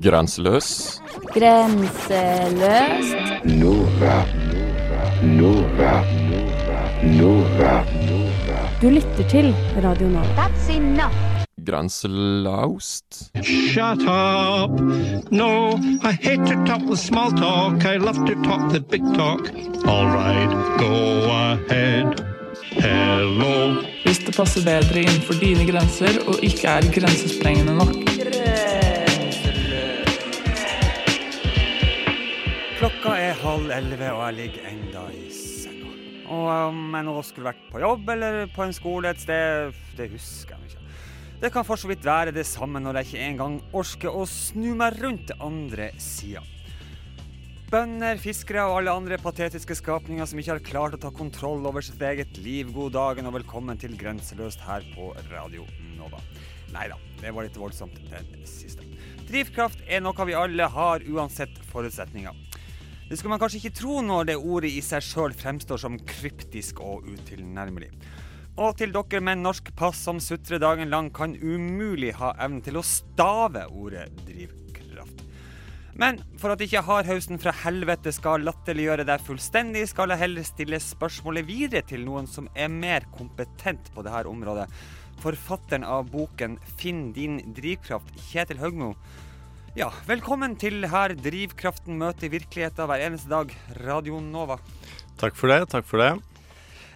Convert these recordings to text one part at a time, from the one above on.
Grenseløs. Grenseløst. Nova, Nova, Nova, Du lytter til Radio Nova. That's enough. Grenselaust. Shut up! No, I hate to talk the small talk. I love to talk the big talk. All right, go ahead. Hello. Hvis det passer bedre innenfor dine grenser og ikke er grensesprengende nok. Halv elleve, og jeg ligger enda i senga. Og om jeg nå skulle vært på jobb eller på en skole et sted, det husker jeg ikke. Det kan for så vidt være det samme når jeg ikke engang orker å snu meg rundt til andre sida. Bønder, fiskere og alle andre patetiske skapninger som ikke har klart å ta kontroll over sitt eget liv. God dagen og velkommen til Grenseløst her på Radio Nova. Nei da, det var litt voldsomt, den siste. Drivkraft er noe vi alle har, uansett forutsetninger. Det skulle man kanskje ikke tro når det ordet i seg sjøl fremstår som kryptisk og utilnærmelig. Og til dere med norsk pass som sutrer dagen lang, kan umulig ha evnen til å stave ordet drivkraft. Men for at ikke hardhausen fra helvete skal latterliggjøre deg fullstendig, skal jeg heller stille spørsmålet videre til noen som er mer kompetent på dette området. Forfatteren av boken 'Finn din drivkraft', Kjetil Høgmo. Ja, velkommen til her drivkraften møter virkeligheten hver eneste dag, Radio Nova. Takk for det. Takk for det.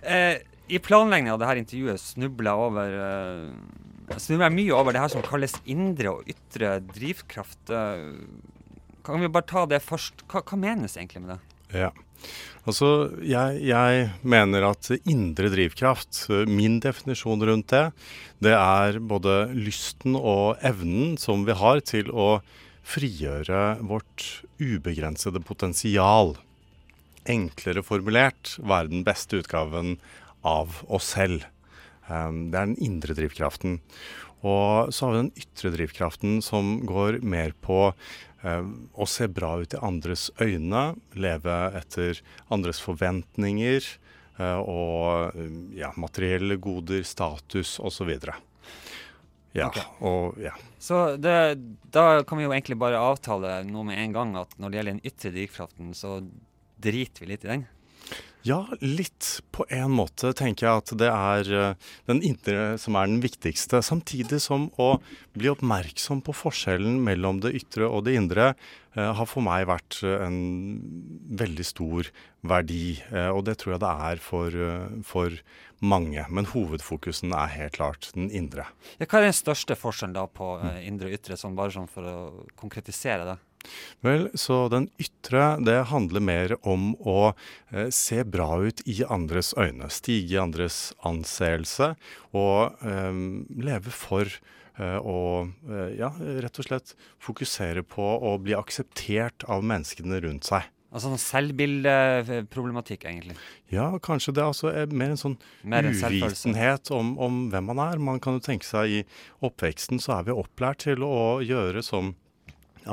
Eh, I planleggingen av dette intervjuet snubla jeg over eh, snubler jeg mye over det her som kalles indre og ytre drivkraft. Eh, kan vi bare ta det først? Hva, hva menes egentlig med det? Ja. Altså, jeg, jeg mener at indre drivkraft, min definisjon rundt det, det er både lysten og evnen som vi har til å frigjøre vårt ubegrensede potensial. Enklere formulert være den beste utgaven av oss selv. Um, det er den indre drivkraften. Og så har vi den ytre drivkraften som går mer på um, å se bra ut i andres øyne, leve etter andres forventninger uh, og um, ja, materielle goder, status osv. Ja, Okay. og ja. Så det, da kan vi jo egentlig bare avtale noe med en gang at når det gjelder den ytre drivkraften, så driter vi litt i den. Ja, litt. På en måte tenker jeg at det er eh, den indre som er den viktigste. Samtidig som å bli oppmerksom på forskjellen mellom det ytre og det indre eh, har for meg vært eh, en veldig stor verdi. Eh, og det tror jeg det er for, eh, for mange. Men hovedfokusen er helt klart den indre. Ja, hva er den største forskjellen da på eh, indre og ytre, sånn bare sånn for å konkretisere det? Vel, så den ytre, det handler mer om å eh, se bra ut i andres øyne. Stige i andres anseelse og eh, leve for eh, å eh, ja, rett og slett fokusere på å bli akseptert av menneskene rundt seg. Altså sånn selvbildeproblematikk, egentlig. Ja, kanskje det altså er mer en sånn Mer en uvitenhet om, om hvem man er. Man kan jo tenke seg i oppveksten så er vi opplært til å gjøre som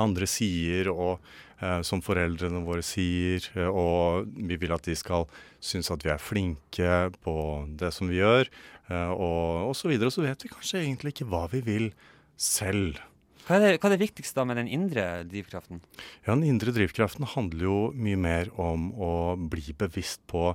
andre sier, og eh, som foreldrene våre sier. eh, og vi vil at de skal synes at vi er flinke på det som vi gjør, eh, og, og så videre. Og så vet vi kanskje egentlig ikke hva vi vil selv. Hva er, det, hva er det viktigste da med den indre drivkraften? Ja, Den indre drivkraften handler jo mye mer om å bli bevisst på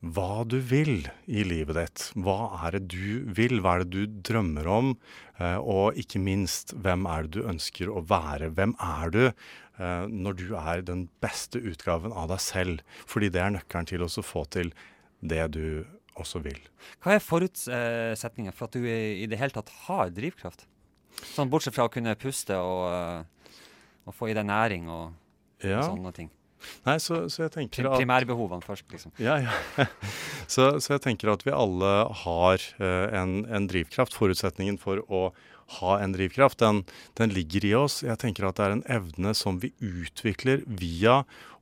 hva du vil i livet ditt. Hva er det du vil, hva er det du drømmer om? Eh, og ikke minst, hvem er det du ønsker å være? Hvem er du eh, når du er den beste utgaven av deg selv? Fordi det er nøkkelen til å få til det du også vil. Hva er forutsetningen for at du i i det hele tatt har drivkraft? Sånn bortsett fra å kunne puste og, eh, og få i deg næring og Ja, sånne ting. Nei, så, så jeg tenker at primærbehovene først, liksom. Ja, ja. Så, så jeg tenker at vi alle har eh, en, en drivkraft. Forutsetningen for å ha en drivkraft, den, den ligger i oss. Jeg tenker at det er en evne som vi utvikler via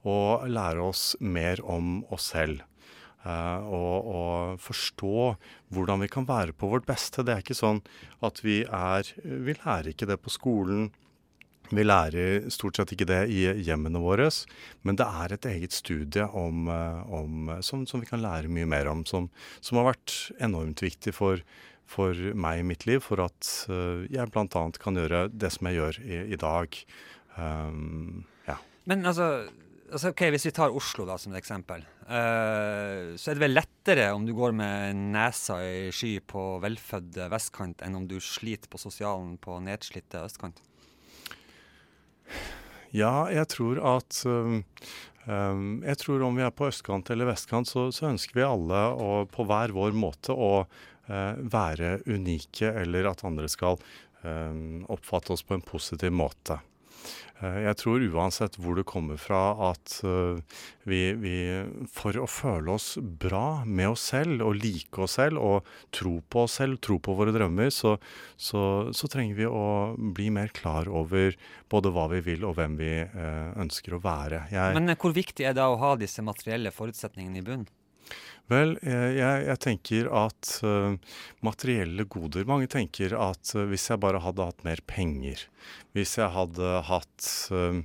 å lære oss mer om oss selv. Uh, og, og forstå hvordan vi kan være på vårt beste. Det er ikke sånn at vi er Vi lærer ikke det på skolen. Vi lærer stort sett ikke det i hjemmene våre, men det er et eget studie om, eh, om, som, som vi kan lære mye mer om, som, som har vært enormt viktig for, for meg i mitt liv, for at eh, jeg bl.a. kan gjøre det som jeg gjør i, i dag. Um, ja. Men altså, altså, ok, Hvis vi tar Oslo da som et eksempel, uh, så er det vel lettere om du går med nesa i sky på velfødd vestkant, enn om du sliter på sosialen på nedslitte østkant? Ja, jeg tror at um, Jeg tror om vi er på østkant eller vestkant, så, så ønsker vi alle å, på hver vår måte å uh, være unike, eller at andre skal um, oppfatte oss på en positiv måte. Eh, jeg tror uansett hvor det kommer fra at eh, vi, vi, For å føle oss bra med oss selv og like oss selv og tro på oss selv, tro på våre drømmer, så, så, så trenger vi å bli mer klar over både hva vi vil og hvem vi eh, ønsker å være. Jeg, Men hvor viktig er det å ha disse materielle forutsetningene i bunnen? Vel, jeg, jeg, tenker at uh, materielle goder Mange tenker at uh, hvis jeg bare hadde hatt mer penger, hvis jeg hadde hatt uh,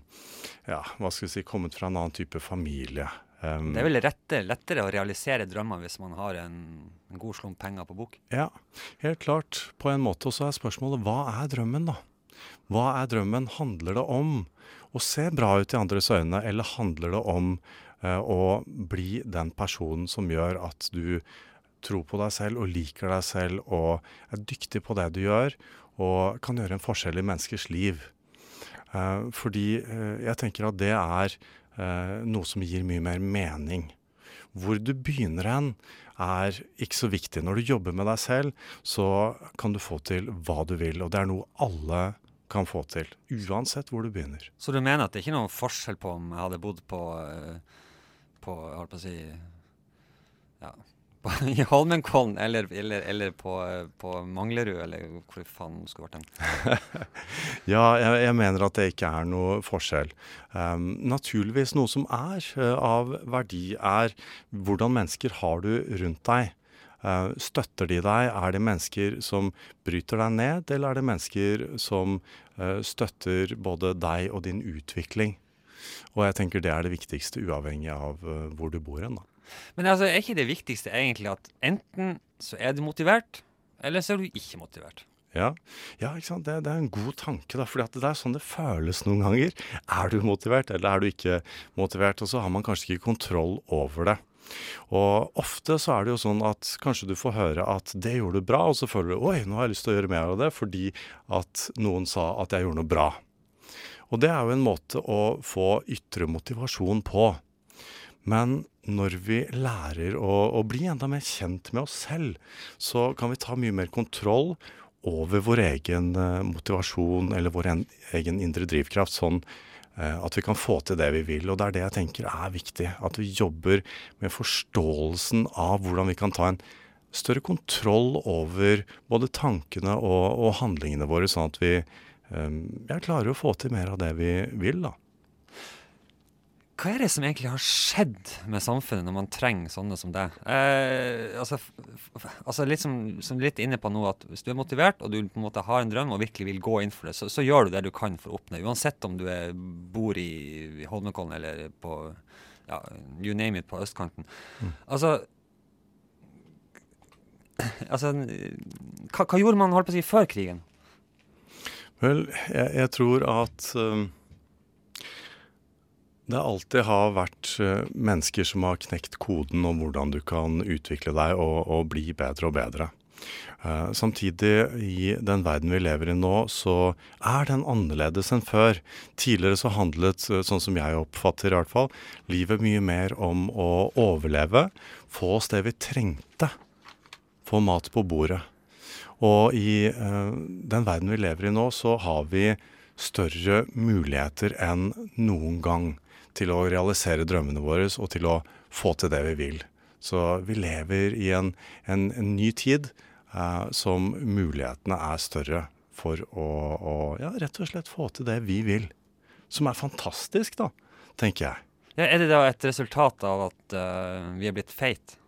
Ja, hva skal vi si Kommet fra en annen type familie um, Det er vel rette, lettere å realisere drømmer hvis man har en, en, god slump penger på bok? Ja, helt klart. På en måte. Og så er spørsmålet hva er drømmen, da? Hva er drømmen? Handler det om å se bra ut i andres øyne, eller handler det om og eh, bli den personen som gjør at du tror på deg selv og liker deg selv og er dyktig på det du gjør, og kan gjøre en forskjell i menneskers liv. Eh, fordi eh, jeg tenker at det er noe som gir mye mer mening. Hvor du begynner hen, er ikke så viktig. Når du jobber med deg selv, så kan du få til hva du vil. Og det er noe alle kan få til. Uansett hvor du begynner. Så du mener at det er ikke noen forskjell på om jeg hadde bodd på på jeg holdt på å si ja, i Holmenkollen eller, eller, eller på, på, Manglerud, eller hvor faen skulle vært den? ja, jeg, jeg, mener at det ikke er noe forskjell. Um, naturligvis noe som er uh, av verdi, er hvordan mennesker har du rundt deg. Uh, støtter de deg? Er det mennesker som bryter deg ned, eller er det mennesker som uh, støtter både deg og din utvikling? Og jeg tenker det er det viktigste, uavhengig av uh, hvor du bor hen. Men altså, er ikke det viktigste egentlig at enten så er du motivert, eller så er du ikke motivert? Ja, ja ikke sant? Det, det, er en god tanke, da, for det er sånn det føles noen ganger. Er du motivert, eller er du ikke motivert? Og så har man kanskje ikke kontroll over det. Og ofte så er det jo sånn at kanskje du får høre at det gjorde du bra, og så føler du oi, nå har jeg lyst til å gjøre mer av det fordi at noen sa at jeg gjorde noe bra. Og det er jo en måte å få ytre motivasjon på. Men når vi lærer å, å, bli enda mer kjent med oss selv, så kan vi ta mye mer kontroll over vår egen uh, motivasjon eller vår en, egen indre drivkraft, sånn uh, at vi kan få til det vi vil. Og det er det jeg tenker er viktig. At vi jobber med forståelsen av hvordan vi kan ta en større kontroll over både tankene og, og handlingene våre, sånn at vi jeg klarer å få til mer av det vi vil, da. Hva er det som egentlig har skjedd med samfunnet når man trenger sånne som deg? Eh, altså, altså litt som, som, litt inne på nå, at hvis du er motivert og du på en måte har en drøm og virkelig vil gå inn for det, så, så gjør du det du kan for å oppnå Uansett om du er, bor i, i Holmenkollen eller på ja, you name it på østkanten. Mm. Altså, altså hva, hva, gjorde man holdt på å si, før krigen? Vel, jeg, jeg tror at uh, det alltid har vært uh, mennesker som har knekt koden om hvordan du kan utvikle deg og, og bli bedre og bedre. Uh, samtidig, i den verden vi lever i nå, så er den annerledes enn før. Tidligere så handlet, sånn som jeg oppfatter i hvert fall, livet mye mer om å overleve, få oss det vi trengte. Få mat på bordet. Og i uh, den verden vi lever i nå, så har vi større muligheter enn noen gang til å realisere drømmene våre og til å få til det vi vil. Så vi lever i en, en, en ny tid uh, som mulighetene er større for å, å ja, rett og slett få til det vi vil. Som er fantastisk, da, tenker jeg. Ja, er det da et resultat av at uh, vi er blitt feite?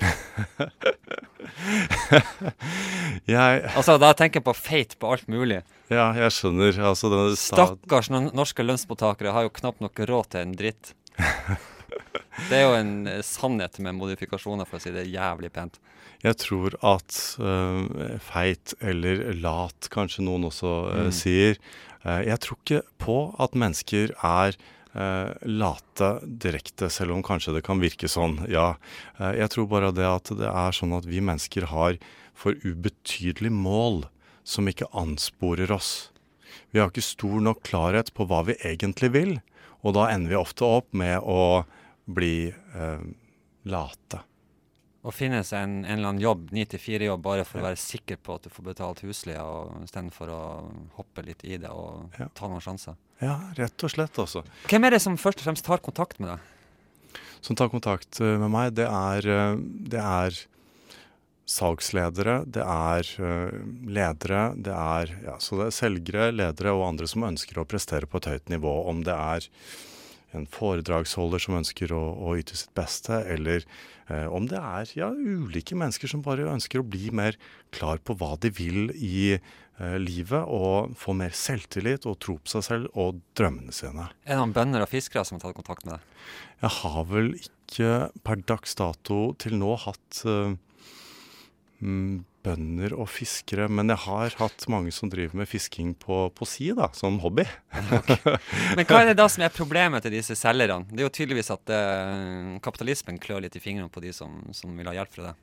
jeg Altså, da tenker jeg på feit på alt mulig. Ja, jeg skjønner. Altså, Stakkars norske lønnsmottakere har jo knapt nok råd til en dritt. Det er jo en eh, sannhet med modifikasjoner, for å si det jævlig pent. Jeg tror at eh, feit eller lat, kanskje noen også eh, Mm. sier Jeg tror ikke på at mennesker er eh, late direkte, selv om kanskje det kan virke sånn, ja. Eh, jeg tror bare det at det er sånn at vi mennesker har for ubetydelig mål som ikke ansporer oss. Vi har ikke stor nok klarhet på hva vi egentlig vil, og da ender vi ofte opp med å bli eh, late. Å finne seg en, en eller annen jobb, 9-4-jobb, bare for å være sikker på at du får betalt husleia, istedenfor å hoppe litt i det og Ja. ta noen sjanser. Ja, rett og slett, altså. Hvem er det som først og fremst tar kontakt med deg? som tar kontakt eh, med meg, det er, eh, det er salgsledere, det er eh, ledere, det er, ja, så det er selgere, ledere og andre som ønsker å prestere på et høyt nivå. Om det er en foredragsholder som ønsker å, å yte sitt beste, eller eh, om det er ja, ulike mennesker som bare ønsker å bli mer klar på hva de vil i livet, og få mer selvtillit og tro på seg selv og drømmene sine. Er det noen bønder og fiskere som har tatt kontakt med deg? Jeg har vel ikke per dags dato til nå hatt eh, mm, bønder og fiskere, men jeg har hatt mange som driver med fisking på, på si, da, som hobby. Men hva er det da som er problemet til disse selgerne? Det er jo tydeligvis at uh, kapitalismen klør litt i fingrene på de som, som vil ha hjelp fra deg.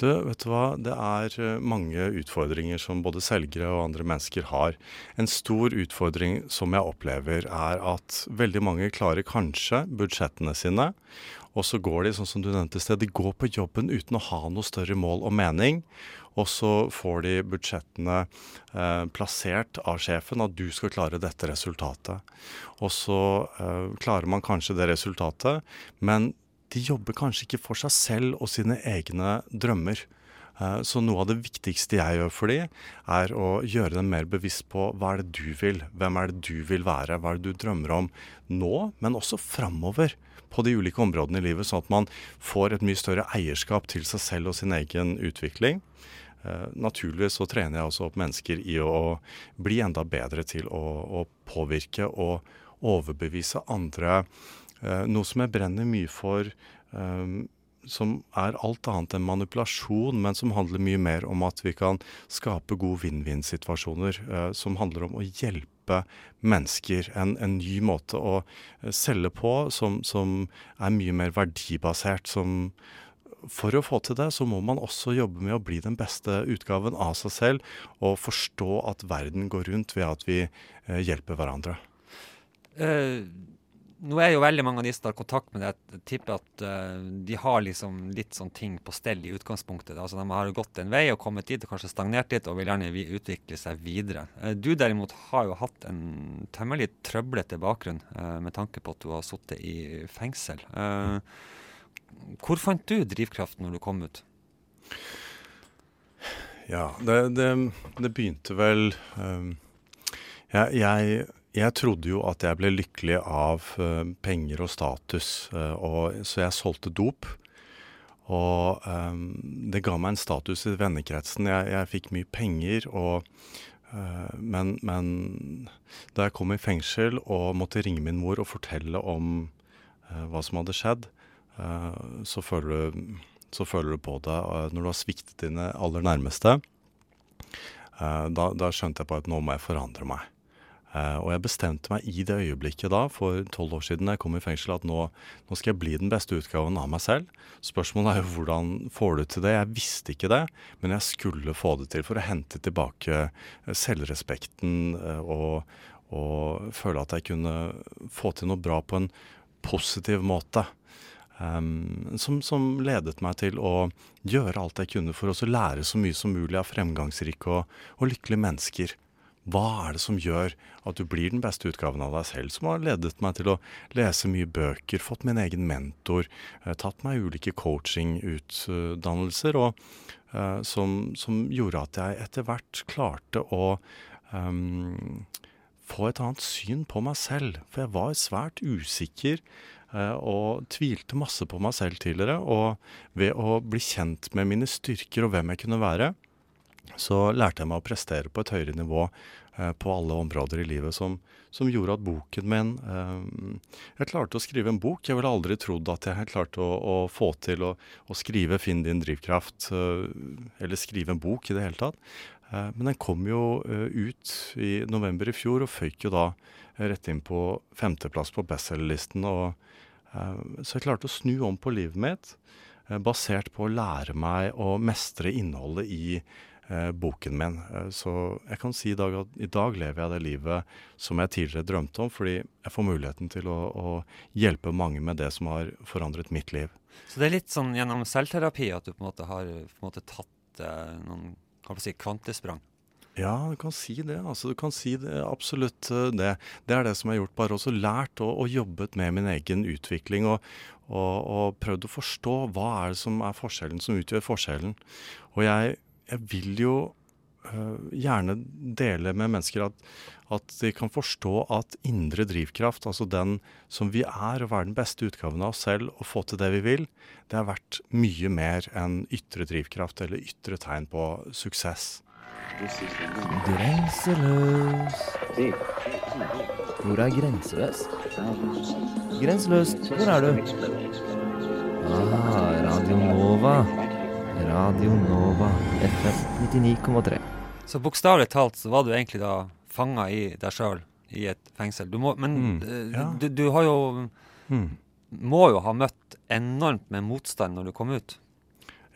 Du, vet du hva, det er eh, mange utfordringer som både selgere og andre mennesker har. En stor utfordring som jeg opplever, er at veldig mange klarer kanskje budsjettene sine, og så går de, sånn som du nevnte sted, de går på jobben uten å ha noe større mål og mening. Og så får de budsjettene eh, plassert av sjefen at du skal klare dette resultatet. Og så eh, klarer man kanskje det resultatet, men de jobber kanskje ikke for seg selv og sine egne drømmer. Eh, Så noe av det viktigste jeg gjør for dem, er å gjøre dem mer bevisst på hva er det du vil, hvem er det du vil være, hva er det du drømmer om nå, men også framover på de ulike områdene i livet, sånn at man får et mye større eierskap til seg selv og sin egen utvikling. Eh, naturligvis så trener jeg også opp mennesker i å bli enda bedre til å, å påvirke og overbevise andre. Eh, noe som jeg brenner mye for, eh, som er alt annet enn manipulasjon, men som handler mye mer om at vi kan skape gode vinn-vinn-situasjoner. eh, som handler om å hjelpe mennesker. En, en ny måte å selge på som, som er mye mer verdibasert. som for å få til det, så må man også jobbe med å bli den beste utgaven av seg selv, og forstå at verden går rundt ved at vi eh, hjelper hverandre. Eh, nå er jo veldig mange av de som tar kontakt med deg, jeg tipper at uh, de har liksom litt sånn ting på stell i utgangspunktet. Altså De har gått en vei og kommet dit og kanskje stagnert litt og vil gjerne vi utvikle seg videre. Uh, du derimot har jo hatt en tømmelig trøblete bakgrunn uh, med tanke på at du har sittet i fengsel. Hvor fant du drivkraften når du kom ut? Ja, det, det, det begynte vel um, jeg, jeg, jeg trodde jo at jeg ble lykkelig av eh, penger og status, eh, og, så jeg solgte dop. Og um, det ga meg en status i vennekretsen. Jeg, jeg fikk mye penger, og, uh, men, men da jeg kom i fengsel og måtte ringe min mor og fortelle om uh, hva som hadde skjedd, uh, så føler du så føler du på det når du har sviktet dine aller nærmeste. Da, da skjønte jeg på at nå må jeg forandre meg. Eh, og jeg bestemte meg i det øyeblikket da, for tolv år siden jeg kom i fengsel, at nå, nå skal jeg bli den beste utgaven av meg selv. Spørsmålet er jo hvordan får du til det? Jeg visste ikke det, men jeg skulle få det til for å hente tilbake eh, selvrespekten eh, og, og føle at jeg kunne få til noe bra på en positiv måte. Um, som, som ledet meg til å gjøre alt jeg kunne for å lære så mye som mulig av fremgangsrike og, og lykkelige mennesker. Hva er det som gjør at du blir den beste utgaven av deg selv? Som har ledet meg til å lese mye bøker, fått min egen mentor, eh, tatt meg ulike coachingutdannelser, og eh, som, som gjorde at jeg etter hvert klarte å um, få et annet syn på meg selv. For jeg var svært usikker eh, og tvilte masse på meg selv tidligere. Og ved å bli kjent med mine styrker og hvem jeg kunne være, så lærte jeg meg å prestere på et høyere nivå eh, på alle områder i livet som, som gjorde at boken min eh, Jeg klarte å skrive en bok. Jeg ville aldri trodd at jeg klarte å, å få til å, å, skrive 'Finn din drivkraft', eh, eller skrive en bok i det hele tatt. Eh, men den kom jo eh, ut i november i fjor, og føyk jo da rett inn på femteplass på bestselgerlisten. Så jeg klarte å snu om på livet mitt, basert på å lære meg å mestre innholdet i eh, boken min. Eh, så jeg kan si i dag at i dag lever jeg det livet som jeg tidligere drømte om, fordi jeg får muligheten til å, å hjelpe mange med det som har forandret mitt liv. Så det er litt sånn gjennom selvterapi at du på en måte har en måte tatt eh, noen kan si, kvantesprang? Ja, du kan si det. altså Du kan si det, absolutt eh, det. Det er det som jeg har gjort. Bare også lært og, og jobbet med min egen utvikling. Og, og, og, prøvd å forstå hva er det som er forskjellen, som utgjør forskjellen. Og jeg jeg vil jo uh, gjerne dele med mennesker at, at, de kan forstå at indre drivkraft, altså den som vi er, å være den beste utgaven av oss selv og få til det vi vil, det er verdt mye mer enn ytre drivkraft eller ytre tegn på suksess. Grenseløs. Hvor er grenseløs? Grenseløst, hvor er du? Ah, Radio Nova. Radio Nova FM 99,3. Så bokstavelig talt så var du egentlig da fanga i deg sjøl i et fengsel. Du må, men mm, eh, ja. du, du, har jo mm. Må jo ha møtt enormt med motstand når du kom ut?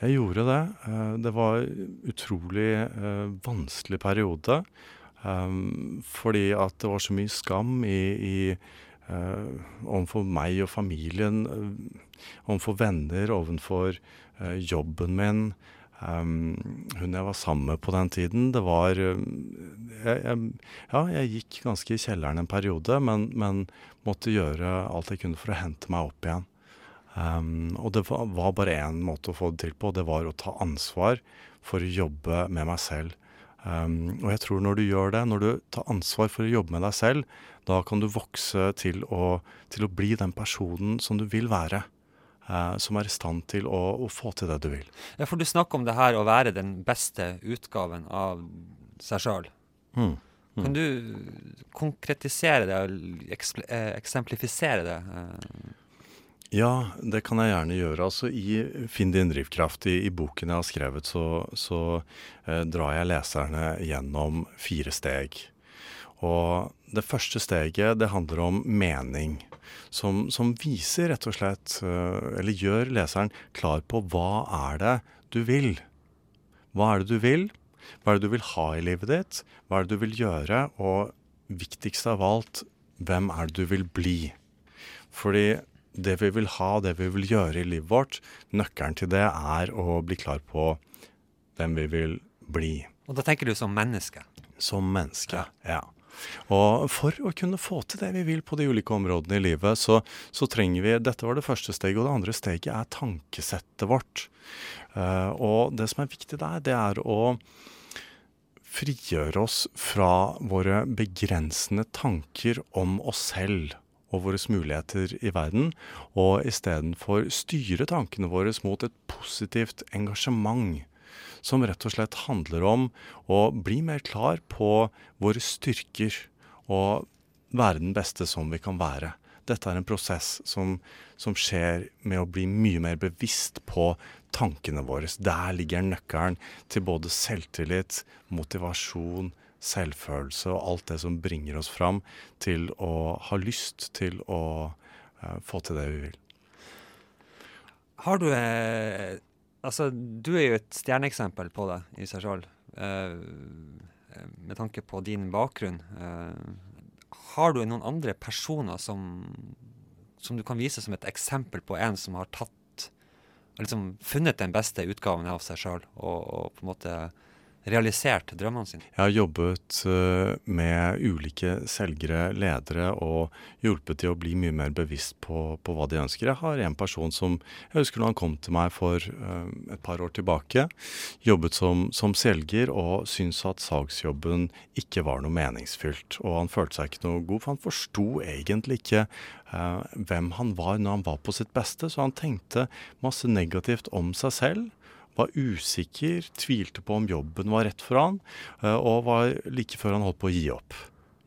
Jeg gjorde det. Eh, det var en utrolig uh, vanskelig periode. Fordi at det var så mye skam i, i overfor meg og familien, overfor venner, overfor Eh, jobben min, hun jeg var sammen med på den tiden, det var eh, jeg, jeg, Ja, jeg gikk ganske i kjelleren en periode, men, men, måtte gjøre alt jeg kunne for å hente meg opp igjen. Um, og det var, var bare én måte å få det til på, det var å ta ansvar for å jobbe med meg selv. Um, og jeg tror når du gjør det, når du tar ansvar for å jobbe med deg selv, da kan du vokse til å, til å bli den personen som du vil være eh, som er i stand til å, å, få til det du vil. Ja, For du snakker om det her å være den beste utgaven av seg sjøl. Mm. Mm. Kan du konkretisere det, eh, eksemplifisere det? Eh? Ja, det kan jeg gjerne gjøre. Altså I Finn din drivkraft, i, i boken jeg har skrevet, så, så eh, drar jeg leserne gjennom fire steg. Og det første steget, det handler om mening som, som, viser rett og slett, eh, eller gjør leseren klar på hva er det du vil. Hva er det du vil? Hva er det du vil ha i livet ditt? Hva er det du vil gjøre? Og viktigst av alt, hvem er det du vil bli? Fordi det vi vil ha, det vi vil gjøre i livet vårt, nøkkelen til det er å bli klar på hvem vi vil bli. Og da tenker du som menneske? Som menneske, ja. ja. Og for å kunne få til det vi vil på de ulike områdene i livet, så, så trenger vi Dette var det første steget. Og det andre steget er tankesettet vårt. Uh, og det som er viktig der, det er å frigjøre oss fra våre begrensende tanker om oss selv og våre muligheter i verden, og istedenfor styre tankene våre mot et positivt engasjement som rett og slett handler om å bli mer klar på våre styrker og være den beste som vi kan være. Dette er en prosess som, som skjer med å bli mye mer bevisst på tankene våre. Der ligger nøkkelen til både selvtillit, motivasjon, selvfølelse og alt det som bringer oss fram til å ha lyst til å uh, få til det vi vil. Har du eh, Altså, du er jo et stjerneeksempel på det i seg sjøl. Uh, med tanke på din bakgrunn. Uh, har du noen andre personer som, som, du kan vise som et eksempel på en som har tatt liksom funnet den beste utgaven av seg sjøl, og, og, på en måte realisert drømmene sine? Jeg har jobbet uh, med ulike selgere, ledere, og hjulpet til å bli mye mer bevisst på, på, hva de ønsker. Jeg har en person som jeg husker når han kom til meg for uh, et par år tilbake, jobbet som, som selger og syntes at salgsjobben ikke var noe meningsfylt. Og han følte seg ikke noe god, for han forsto egentlig ikke uh, hvem han var når han var på sitt beste, så han tenkte masse negativt om seg selv var usikker, tvilte på om jobben var rett for han, eh, og var like før han holdt på å gi opp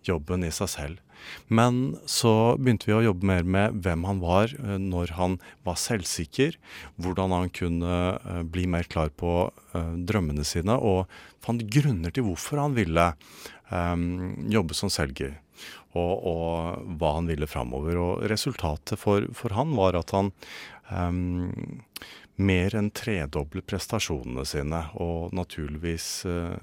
jobben i seg selv. Men så begynte vi å jobbe mer med hvem han var eh, når han var selvsikker, hvordan han kunne eh, bli mer klar på drømmene sine, og fant grunner til hvorfor han ville eh, jobbe som selger. Og, og hva han ville framover. Og resultatet for, for han var at han um, mer enn tredoblet prestasjonene sine. Og naturligvis uh,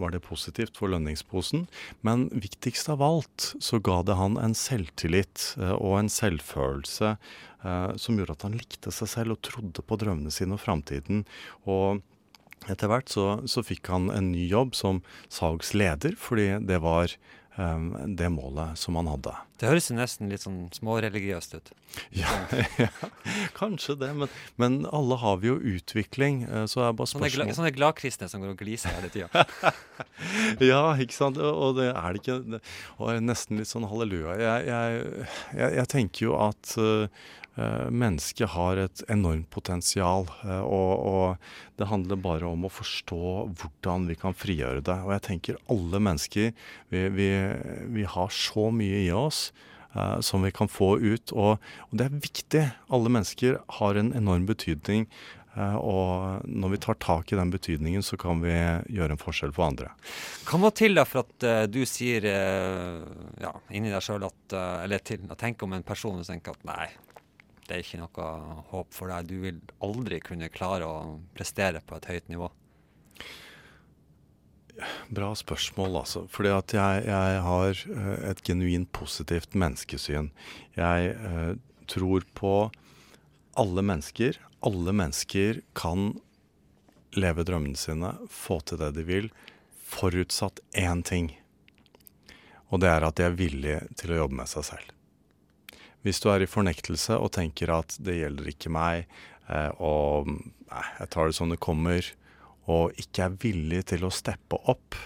var det positivt for lønningsposen. Men viktigst av alt så ga det han en selvtillit uh, og en selvfølelse som gjorde at han likte seg selv og trodde på drømmene sine og framtiden. Og etter hvert så, så fikk han en ny jobb som salgsleder, fordi det var det målet som han hadde. Det høres jo nesten litt sånn småreligiøst ut. Ja, ja, kanskje det, men, men alle har vi jo utvikling. eh, Så er bare Sånne, gla, spørsmål sånne gladkristne som går og gliser hele tida. Ja, ikke sant. Og det er det ikke det- Og nesten litt sånn halleluja. Jeg, jeg, jeg, jeg tenker jo at uh, mennesket har et enormt potensial. uh, og, og det handler bare om å forstå hvordan vi kan frigjøre det. Og jeg tenker alle mennesker Vi, vi, vi har så mye i oss. uh, som vi kan få ut. Og, og det er viktig. Alle mennesker har en enorm betydning. og når vi tar tak i den betydningen, så kan vi gjøre en forskjell for andre. Hva må til da for at uh, du sier eh, ja, inni deg sjøl at eh, Eller til å tenke om en person og tenke at nei, det er ikke noe håp for deg. Du vil aldri kunne klare å prestere på et høyt nivå. Bra spørsmål, altså. Fordi at jeg, jeg har eh, et genuint positivt menneskesyn. Jeg eh, tror på alle mennesker. Alle mennesker kan leve drømmene sine, få til det de vil, forutsatt én ting. Og det er at de er villige til å jobbe med seg selv. Hvis du er i fornektelse og tenker at det gjelder ikke meg, eh, og nei, jeg tar det som det kommer, og ikke er villig til å steppe opp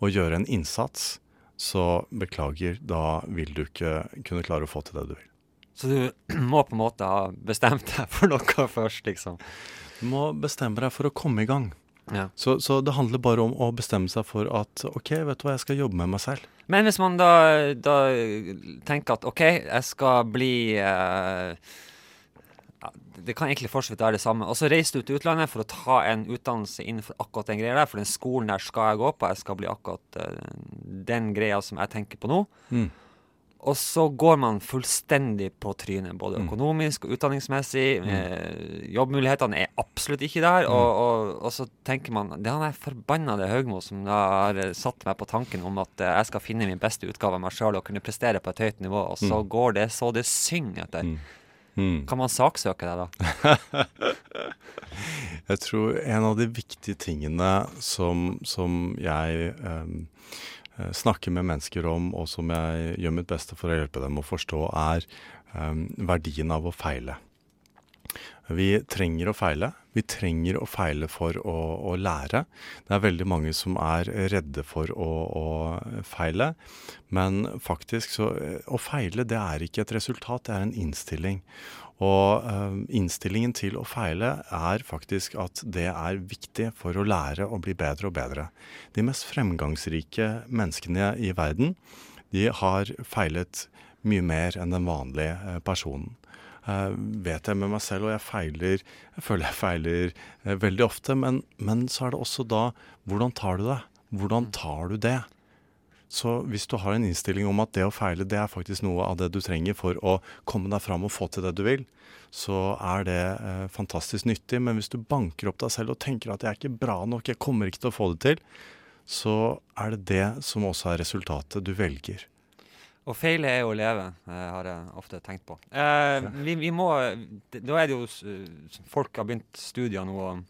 og gjøre en innsats, så beklager, da vil du ikke kunne klare å få til det du vil. Så du må på en måte ha bestemt deg for noe først, liksom. Du må bestemme deg for å komme i gang. Ja. Så, så det handler bare om å bestemme seg for at OK, vet du hva, jeg skal jobbe med meg selv. Men hvis man da, da tenker at OK, jeg skal bli uh, Det kan egentlig fortsatt være det samme. Og så reiser du til utlandet for å ta en utdannelse innenfor akkurat den greia der. For den skolen der skal jeg gå på. Jeg skal bli akkurat uh, den greia som jeg tenker på nå. Mm. Og så går man fullstendig på trynet, både økonomisk og utdanningsmessig. Mm. jobbmulighetene er absolutt ikke der. Og, og, og så tenker man Det er han der forbannede Høgmo som har eh, satt meg på tanken om at eh, jeg skal finne min beste utgave av meg sjøl og kunne prestere på et høyt nivå, og så går det så det synger etter. Mm. Kan man saksøke deg da? Jeg tror en av de viktige tingene som, som jeg eh, snakker med mennesker om, og som jeg gjør mitt beste for å hjelpe dem å forstå, er ehm, verdien av å feile. Vi trenger å feile. Vi trenger å feile for å, å lære. Det er veldig mange som er redde for å, å feile. Men faktisk så Å feile, det er ikke et resultat, det er en innstilling. Og øh, innstillingen til å feile er faktisk at det er viktig for å lære å bli bedre og bedre. De mest fremgangsrike menneskene i verden, de har feilet mye mer enn den vanlige eh, personen. Eh, vet jeg med meg selv, og jeg feiler Jeg føler jeg feiler eh, veldig ofte, men, men så er det også da Hvordan tar du det? Hvordan tar du det? Så hvis du har en innstilling om at det å feile, det er faktisk noe av det du trenger for å komme deg fram og få til det du vil, så er det eh, fantastisk nyttig. Men hvis du banker opp deg selv og tenker at jeg er ikke bra nok, jeg kommer ikke til å få det til, så er det det som også er resultatet du velger. Å feile er å leve, eh, har jeg ofte tenkt på. Eh, vi, vi må Nå er det jo Folk har begynt studier nå, og,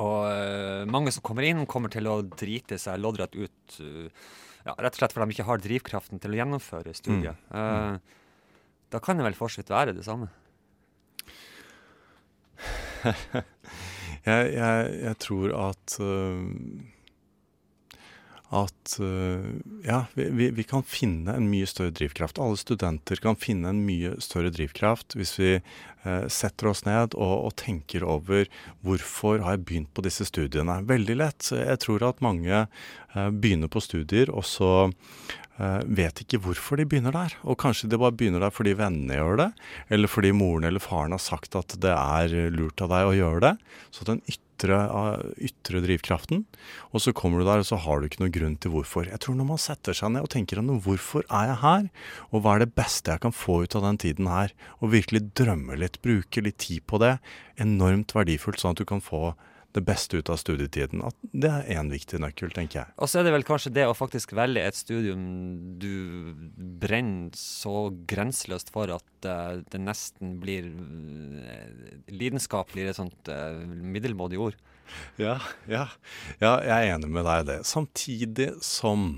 og eh, mange som kommer inn, kommer til å drite seg loddrett ut. eh, ja, rett og slett fordi de ikke har drivkraften til å gjennomføre studiet. Eh, da kan det vel for så vidt være det samme. Jeg, jeg, jeg tror at øh, at uh, ja, vi, vi, kan finne en mye større drivkraft. Alle studenter kan finne en mye større drivkraft hvis vi uh, setter oss ned og, og, tenker over hvorfor har jeg begynt på disse studiene. Veldig lett. Jeg tror at mange uh, begynner på studier, og så vet ikke hvorfor de begynner der. Og kanskje de bare begynner der fordi vennene gjør det, eller fordi moren eller faren har sagt at det er lurt av deg å gjøre det. Så den ytre ytre, ytre, drivkraften. Og så kommer du der, og så har du ikke noen grunn til hvorfor. Jeg tror når man setter seg ned og tenker at hvorfor er jeg her, og hva er det beste jeg kan få ut av den tiden her, og virkelig drømme litt, bruke litt tid på det, enormt verdifullt, sånn at du kan få det beste ut av studietiden. At det er én viktig nøkkel, tenker jeg. Og så er det vel kanskje det å faktisk velge et studium du brenner så grenseløst for at uh, det nesten blir uh, Lidenskap blir et sånt uh, middelmådig ord. Ja, ja, ja, jeg er enig med deg i det. Samtidig som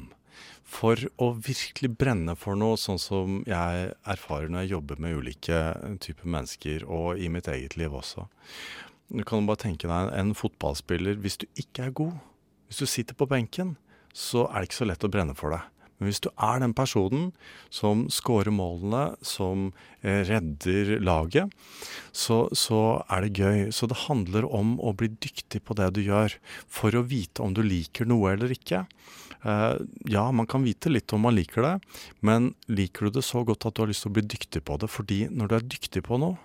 for å virkelig brenne for noe, sånn som jeg erfarer når jeg jobber med ulike typer mennesker, og i mitt eget liv også, du kan bare tenke deg en fotballspiller. Hvis du ikke er god, hvis du sitter på benken, så er det ikke så lett å brenne for deg. Men hvis du er den personen som scorer målene, som eh, redder laget, så, så, er det gøy. Så det handler om å bli dyktig på det du gjør, for å vite om du liker noe eller ikke. Uh, ja, man kan vite litt om man liker det, men liker du det så godt at du har lyst til å bli dyktig på det? Fordi når du er dyktig på noe,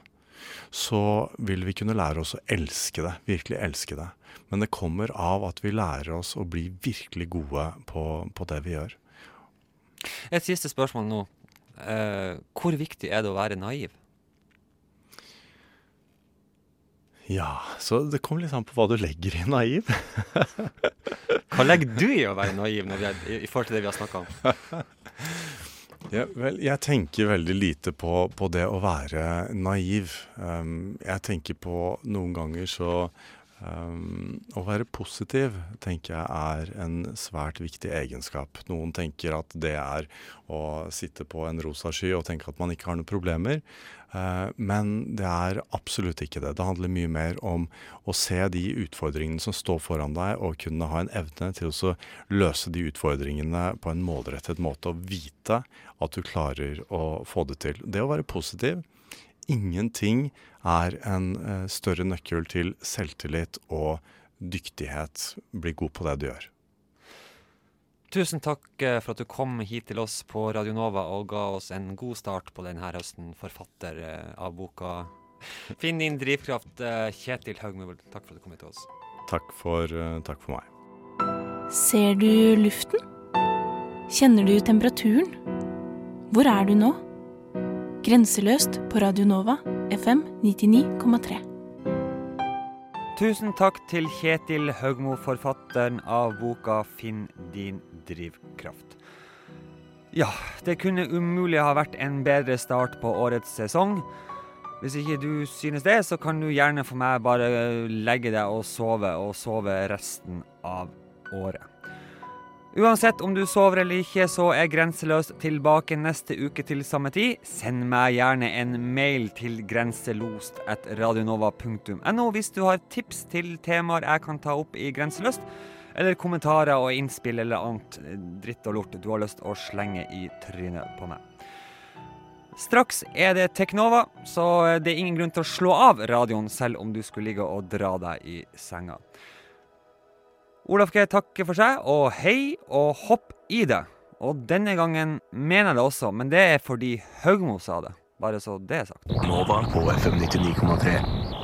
så vil vi kunne lære oss å elske det. Virkelig elske det. Men det kommer av at vi lærer oss å bli virkelig gode på, på det vi gjør. Et siste spørsmål nå. Eh, hvor viktig er det å være naiv? Ja, så det kommer litt an på hva du legger i naiv. hva legger du i å være naiv er, i forhold til det vi har snakka om? Ja, vel, jeg tenker veldig lite på, på det å være naiv. Um, jeg tenker på noen ganger så um, Å være positiv tenker jeg er en svært viktig egenskap. Noen tenker at det er å sitte på en rosa sky og tenke at man ikke har noen problemer. Eh, men det er absolutt ikke det. Det handler mye mer om å se de utfordringene som står foran deg, og kunne ha en evne til å løse de utfordringene på en målrettet måte, og vite at du klarer å få det til. Det å være positiv Ingenting er en eh, større nøkkel til selvtillit og dyktighet. Bli god på det du gjør. Tusen takk eh, for at du kom hit til oss på Radio Nova og ga oss en god start på denne høsten, forfatter eh, av boka 'Finn din drivkraft', eh, Kjetil Haugmøbel. Takk for at du kom hit til oss. Takk for, takk for meg. Ser du luften? Kjenner du temperaturen? Hvor er du nå? Grenseløst på Radio Nova, FM 99,3. Tusen takk til Kjetil Haugmo, forfatteren av boka 'Finn din drivkraft'. Ja, det kunne umulig ha vært en bedre start på årets sesong. Hvis ikke du synes det, så kan du gjerne for meg bare legge deg og sove, og sove resten av året. Uansett om du sover eller ikke, så er Grenseløs tilbake neste uke til samme tid. Send meg gjerne en mail til grenselost.radionova.no hvis du har tips til temaer jeg kan ta opp i Grenseløst, eller kommentarer og innspill eller annet dritt og lort du har lyst å slenge i trynet på meg. Straks er det Teknova, så det er ingen grunn til å slå av radioen selv om du skulle ligge og dra deg i senga. Olaf G takker for seg, og hei og hopp i det. Og denne gangen mener jeg det også, men det er fordi Haugmo sa det. Bare så det er sagt. Nova på FM 99,3.